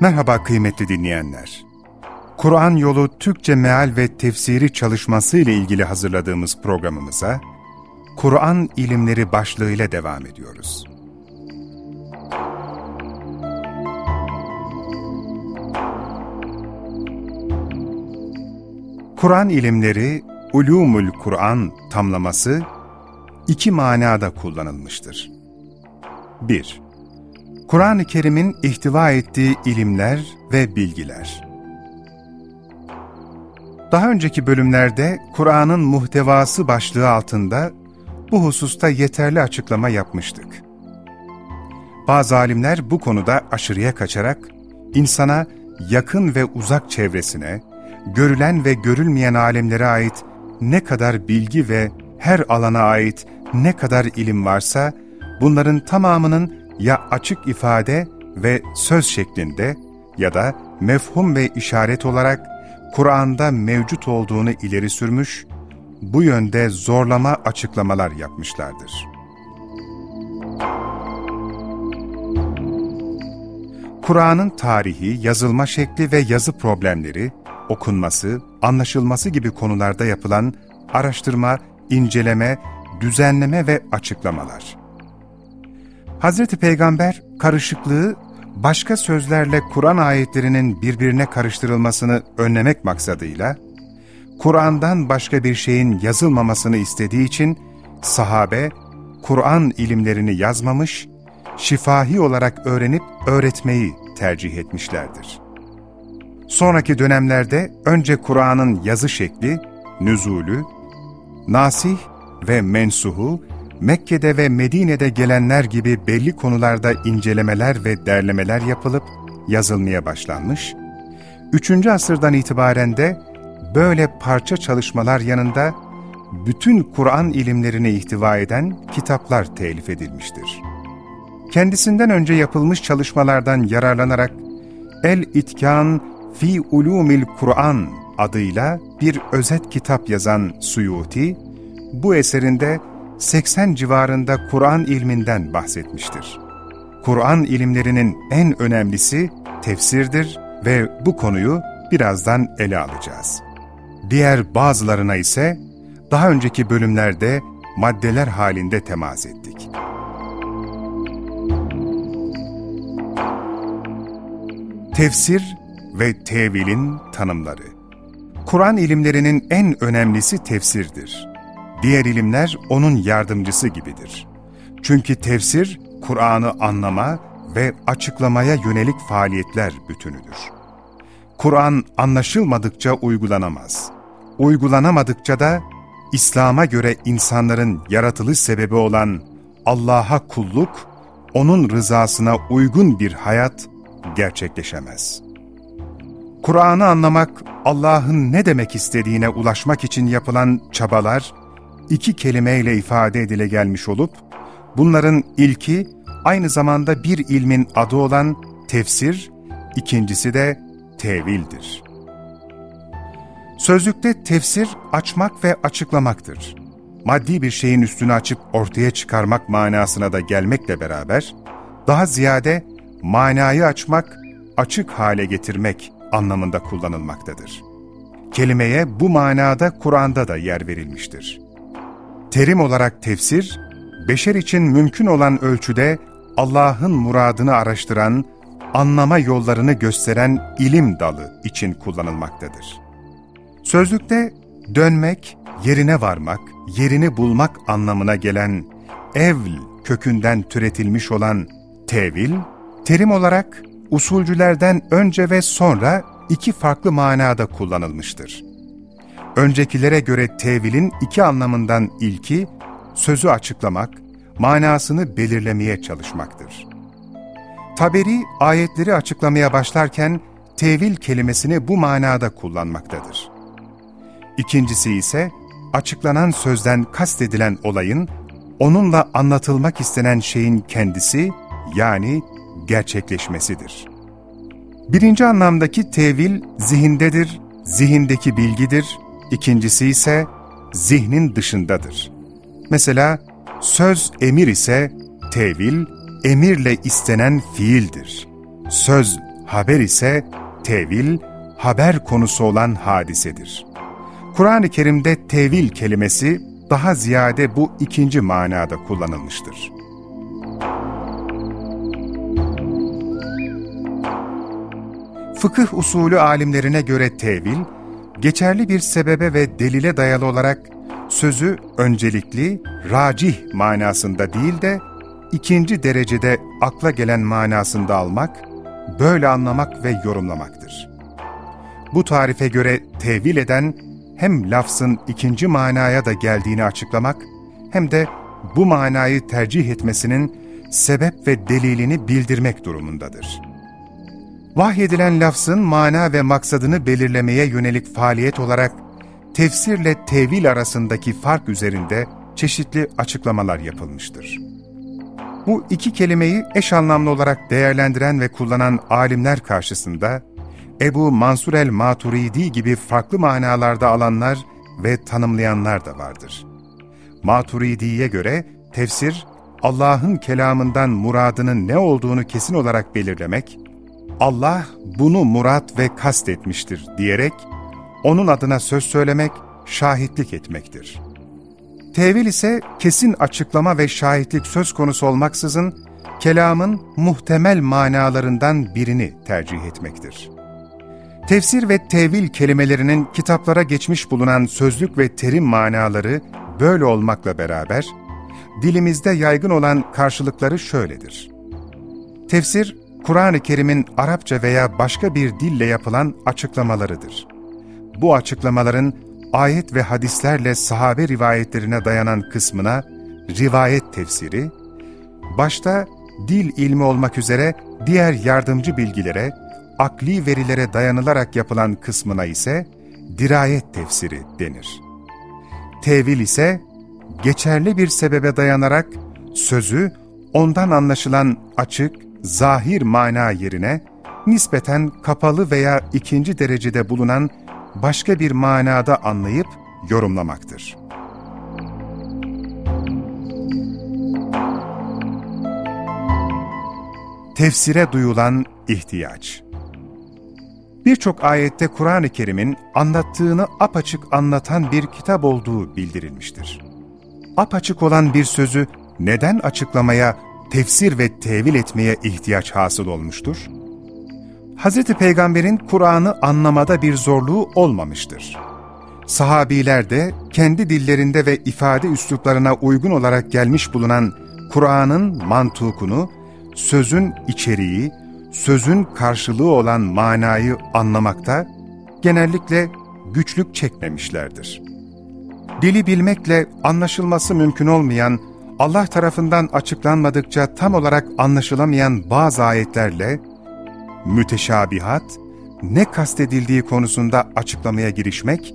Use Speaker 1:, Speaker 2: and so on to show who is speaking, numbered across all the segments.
Speaker 1: Merhaba kıymetli dinleyenler. Kur'an Yolu Türkçe Meal ve Tefsiri çalışması ile ilgili hazırladığımız programımıza Kur'an ilimleri başlığıyla devam ediyoruz. Kur'an ilimleri Ulumul Kur'an tamlaması iki manada kullanılmıştır. 1- Kur'an-ı Kerim'in ihtiva ettiği ilimler ve bilgiler. Daha önceki bölümlerde Kur'an'ın muhtevası başlığı altında bu hususta yeterli açıklama yapmıştık. Bazı alimler bu konuda aşırıya kaçarak insana yakın ve uzak çevresine, görülen ve görülmeyen alemlere ait ne kadar bilgi ve her alana ait ne kadar ilim varsa bunların tamamının ya açık ifade ve söz şeklinde ya da mefhum ve işaret olarak Kur'an'da mevcut olduğunu ileri sürmüş, bu yönde zorlama açıklamalar yapmışlardır. Kur'an'ın tarihi, yazılma şekli ve yazı problemleri, okunması, anlaşılması gibi konularda yapılan araştırma, inceleme, düzenleme ve açıklamalar. Hazreti Peygamber karışıklığı başka sözlerle Kur'an ayetlerinin birbirine karıştırılmasını önlemek maksadıyla, Kur'an'dan başka bir şeyin yazılmamasını istediği için sahabe, Kur'an ilimlerini yazmamış, şifahi olarak öğrenip öğretmeyi tercih etmişlerdir. Sonraki dönemlerde önce Kur'an'ın yazı şekli, nüzulü, nasih ve mensuhu Mekke'de ve Medine'de gelenler gibi belli konularda incelemeler ve derlemeler yapılıp yazılmaya başlanmış, 3. asırdan itibaren de böyle parça çalışmalar yanında bütün Kur'an ilimlerini ihtiva eden kitaplar telif edilmiştir. Kendisinden önce yapılmış çalışmalardan yararlanarak El-İtkan fi Ulumil Kur'an adıyla bir özet kitap yazan Suyuti, bu eserinde 80 civarında Kur'an ilminden bahsetmiştir. Kur'an ilimlerinin en önemlisi tefsirdir ve bu konuyu birazdan ele alacağız. Diğer bazılarına ise daha önceki bölümlerde maddeler halinde temas ettik. Tefsir ve tevilin tanımları Kur'an ilimlerinin en önemlisi tefsirdir. Diğer ilimler onun yardımcısı gibidir. Çünkü tefsir, Kur'an'ı anlama ve açıklamaya yönelik faaliyetler bütünüdür. Kur'an anlaşılmadıkça uygulanamaz. Uygulanamadıkça da İslam'a göre insanların yaratılış sebebi olan Allah'a kulluk, O'nun rızasına uygun bir hayat gerçekleşemez. Kur'an'ı anlamak, Allah'ın ne demek istediğine ulaşmak için yapılan çabalar iki kelimeyle ifade edile gelmiş olup, bunların ilki aynı zamanda bir ilmin adı olan tefsir, ikincisi de tevildir. Sözlükte tefsir açmak ve açıklamaktır. Maddi bir şeyin üstünü açıp ortaya çıkarmak manasına da gelmekle beraber, daha ziyade manayı açmak, açık hale getirmek anlamında kullanılmaktadır. Kelimeye bu manada Kur'an'da da yer verilmiştir. Terim olarak tefsir, beşer için mümkün olan ölçüde Allah'ın muradını araştıran, anlama yollarını gösteren ilim dalı için kullanılmaktadır. Sözlükte dönmek, yerine varmak, yerini bulmak anlamına gelen evl kökünden türetilmiş olan tevil, terim olarak usulcülerden önce ve sonra iki farklı manada kullanılmıştır. Öncekilere göre tevilin iki anlamından ilki, sözü açıklamak, manasını belirlemeye çalışmaktır. Taberi ayetleri açıklamaya başlarken tevil kelimesini bu manada kullanmaktadır. İkincisi ise açıklanan sözden kastedilen olayın, onunla anlatılmak istenen şeyin kendisi yani gerçekleşmesidir. Birinci anlamdaki tevil zihindedir, zihindeki bilgidir, ikincisi ise zihnin dışındadır. Mesela söz emir ise tevil, emirle istenen fiildir. Söz haber ise tevil, haber konusu olan hadisedir. Kur'an-ı Kerim'de tevil kelimesi daha ziyade bu ikinci manada kullanılmıştır. Fıkıh usulü alimlerine göre tevil, geçerli bir sebebe ve delile dayalı olarak sözü öncelikli, racih manasında değil de ikinci derecede akla gelen manasında almak, böyle anlamak ve yorumlamaktır. Bu tarife göre tevil eden, hem lafzın ikinci manaya da geldiğini açıklamak, hem de bu manayı tercih etmesinin sebep ve delilini bildirmek durumundadır. Vahyedilen lafzın mana ve maksadını belirlemeye yönelik faaliyet olarak tefsirle tevil arasındaki fark üzerinde çeşitli açıklamalar yapılmıştır. Bu iki kelimeyi eş anlamlı olarak değerlendiren ve kullanan alimler karşısında Ebu Mansur el-Maturidi gibi farklı manalarda alanlar ve tanımlayanlar da vardır. Maturidi'ye göre tefsir, Allah'ın kelamından muradının ne olduğunu kesin olarak belirlemek, Allah bunu murat ve kast etmiştir diyerek, onun adına söz söylemek, şahitlik etmektir. Tevil ise kesin açıklama ve şahitlik söz konusu olmaksızın, kelamın muhtemel manalarından birini tercih etmektir. Tefsir ve tevil kelimelerinin kitaplara geçmiş bulunan sözlük ve terim manaları böyle olmakla beraber, dilimizde yaygın olan karşılıkları şöyledir. Tefsir, Kur'an-ı Kerim'in Arapça veya başka bir dille yapılan açıklamalarıdır. Bu açıklamaların ayet ve hadislerle sahabe rivayetlerine dayanan kısmına rivayet tefsiri, başta dil ilmi olmak üzere diğer yardımcı bilgilere, akli verilere dayanılarak yapılan kısmına ise dirayet tefsiri denir. Tevil ise geçerli bir sebebe dayanarak sözü ondan anlaşılan açık, zahir mana yerine nispeten kapalı veya ikinci derecede bulunan başka bir manada anlayıp yorumlamaktır. Tefsire duyulan ihtiyaç Birçok ayette Kur'an-ı Kerim'in anlattığını apaçık anlatan bir kitap olduğu bildirilmiştir. Apaçık olan bir sözü neden açıklamaya, tefsir ve tevil etmeye ihtiyaç hasıl olmuştur? Hz. Peygamber'in Kur'an'ı anlamada bir zorluğu olmamıştır. Sahabiler de kendi dillerinde ve ifade üsluplarına uygun olarak gelmiş bulunan Kur'an'ın mantukunu, sözün içeriği, sözün karşılığı olan manayı anlamakta genellikle güçlük çekmemişlerdir. Dili bilmekle anlaşılması mümkün olmayan, Allah tarafından açıklanmadıkça tam olarak anlaşılamayan bazı ayetlerle, müteşabihat, ne kastedildiği konusunda açıklamaya girişmek,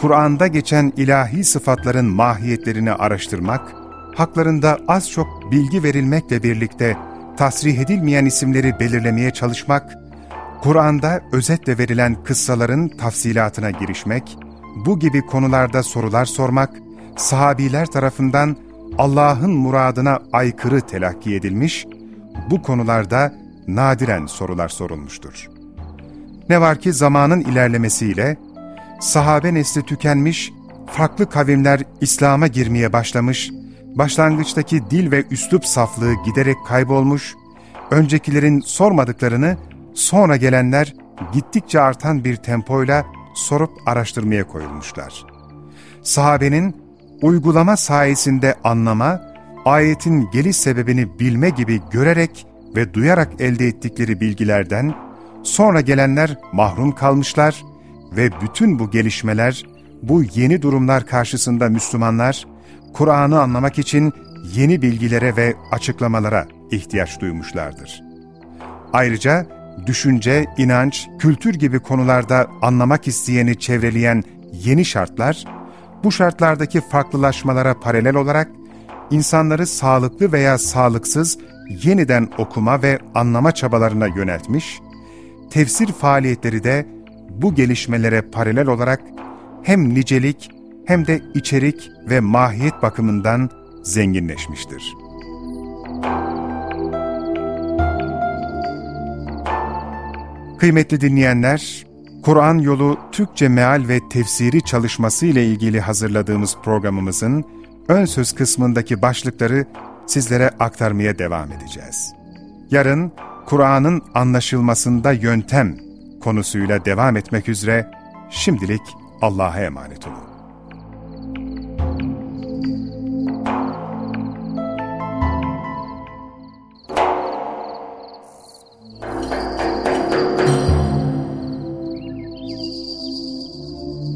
Speaker 1: Kur'an'da geçen ilahi sıfatların mahiyetlerini araştırmak, haklarında az çok bilgi verilmekle birlikte tasrih edilmeyen isimleri belirlemeye çalışmak, Kur'an'da özetle verilen kıssaların tafsilatına girişmek, bu gibi konularda sorular sormak, sahabiler tarafından Allah'ın muradına aykırı telakki edilmiş, bu konularda nadiren sorular sorulmuştur. Ne var ki zamanın ilerlemesiyle, sahabe nesli tükenmiş, farklı kavimler İslam'a girmeye başlamış, başlangıçtaki dil ve üslup saflığı giderek kaybolmuş, öncekilerin sormadıklarını sonra gelenler gittikçe artan bir tempoyla sorup araştırmaya koyulmuşlar. Sahabenin uygulama sayesinde anlama, ayetin geliş sebebini bilme gibi görerek ve duyarak elde ettikleri bilgilerden sonra gelenler mahrum kalmışlar ve bütün bu gelişmeler, bu yeni durumlar karşısında Müslümanlar, Kur'an'ı anlamak için yeni bilgilere ve açıklamalara ihtiyaç duymuşlardır. Ayrıca düşünce, inanç, kültür gibi konularda anlamak isteyeni çevreleyen yeni şartlar, bu şartlardaki farklılaşmalara paralel olarak insanları sağlıklı veya sağlıksız yeniden okuma ve anlama çabalarına yöneltmiş, tefsir faaliyetleri de bu gelişmelere paralel olarak hem nicelik hem de içerik ve mahiyet bakımından zenginleşmiştir. Kıymetli dinleyenler, Kur'an yolu Türkçe meal ve tefsiri çalışması ile ilgili hazırladığımız programımızın ön söz kısmındaki başlıkları sizlere aktarmaya devam edeceğiz. Yarın Kur'an'ın anlaşılmasında yöntem konusuyla devam etmek üzere şimdilik Allah'a emanet olun.